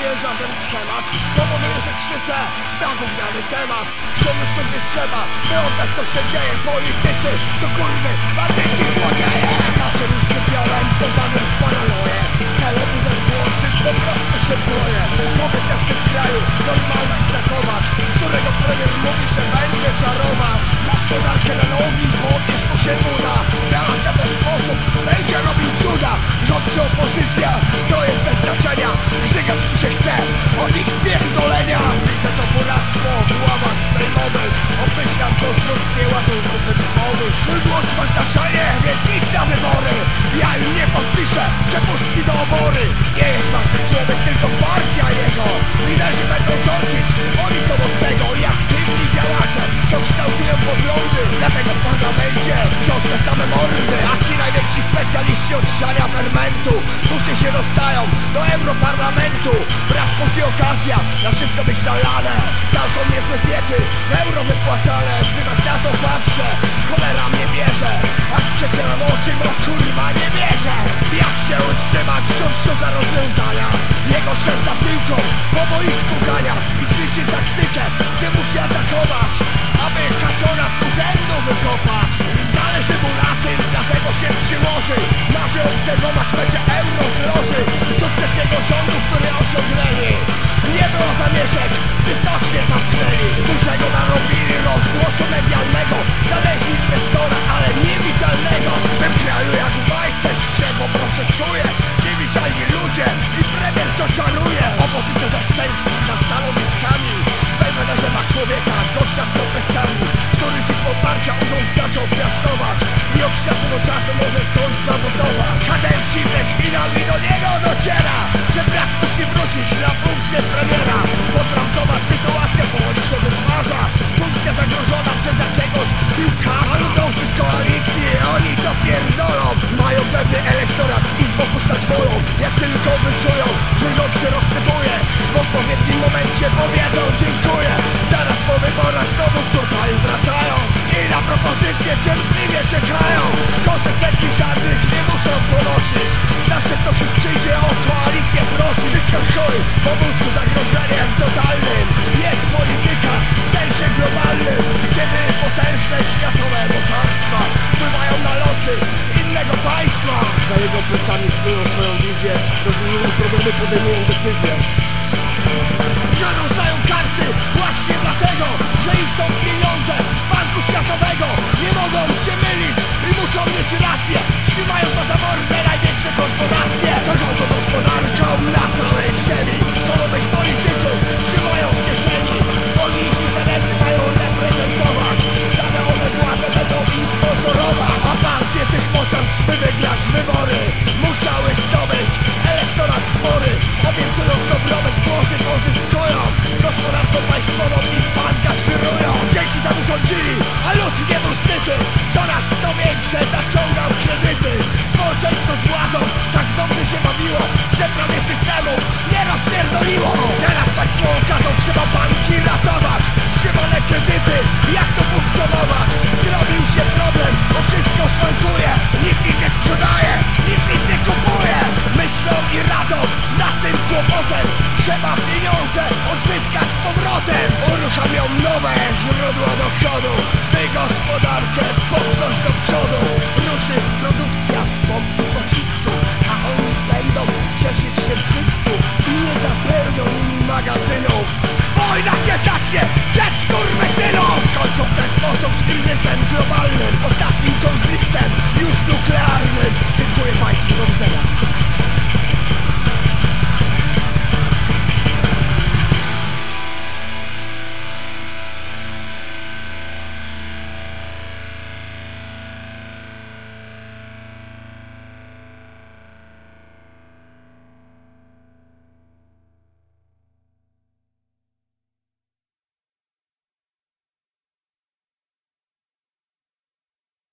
nie żaden schemat. Powoduje, że krzyczę na gówniany temat. Słowy sobie trzeba, by oddać co się dzieje. Politycy to kurwy, bandyci, złodzieje. Satyryzmy biorem, podany w paranoję Telewizor włączyć, po prostu się boję. Powiedz jak w tym kraju normalność zachować. Którego premier mówi, że będzie czarować Gospodarkę na nogi, podnieś mu się uda. Zaraz buractwo w ławach sejmowych Obmyślam konstrukcję ładunków wybuchowych Twój głos ma znaczenie, więc idź na wybory. Ja im nie podpiszę przepustki do obory kształtują poglądy. Dlatego w parlamencie wciąż te same mordy. A ci najwięksi specjaliści od siania fermentu Później się dostają do Europarlamentu. Brat póki okazja, na wszystko być nalane. Tam są niezłe diety, euro wypłacane. Zbywać na to patrzę, cholera mnie bierze. Aż przecieram oczy, bo kurwa nie wierzę Jak się utrzymać, rząd szuka rozwiązania. Jego szef za piłką, po boisku gania I ćwiczy taktykę, gdzie musi atakować Aby kaczora z urzędu wykopać. Zależy mu na tym, dlatego się przyłoży. Marzy obserwować mecze euro z loży Sukces jego rządu, który osiągnęli. Nie było zamieszek, znacznie zamknęli. Dużego narobili rozgłosu medialnego. Znaleźli inwestora, ale niewidzialnego. W tym kraju jak w bajce się po prostu czuje. Niewidzialni ludzie i premier co czaruje. Opozycja zaś za stanowiskami człowieka, gościa z kompleksami Który z ich poparcia urząd zaczął piastować. I od czasu do czasu może coś zawodować Kadencji i do niego dociera Że brat musi wrócić na funkcję cierpliwie czekają. Konsekwencji żadnych nie muszą ponosić. Zawsze ktoś ich przyjdzie o koalicję prosić. Wszystko chuj, bo mózgu zagrożeniem totalnym. Jest polityka w sensie globalnym. Kiedy potężne światowe mocarstwa Wpływają na losy innego państwa. Za jego plecami snują swoją wizję. Rozumieją problemy, podejmują decyzje. Że karty właśnie dlatego, że ich są pieniądze Światowego. Nie mogą się mylić i muszą mieć rację. Trzymają to za mordę największe korporacje. Zarządzą gospodarką na całej ziemi. Co nowych polityków trzymają w kieszeni Oni ich interesy mają reprezentować. Same one władze będą im sponsorować. A partie tych mocarstw by wygrać wybory Musiały większe zaciągał kredyty Społeczeństwo z władzą tak dobrze się bawiło Że prawie systemu nie rozpierdoliło Teraz państwo każą, trzeba banki ratować Wstrzymane kredyty, jak to funkcjonować? Zrobił się problem, bo wszystko szwankuje Nikt nic nie sprzedaje, nikt nic nie kupuje. Myślą i radzą nad tym kłopotem Trzeba pieniądze odzyskać powrotem. Uruchamią nowe źródła dochodu By gospodarkę popchnąć do przodu. Ruszy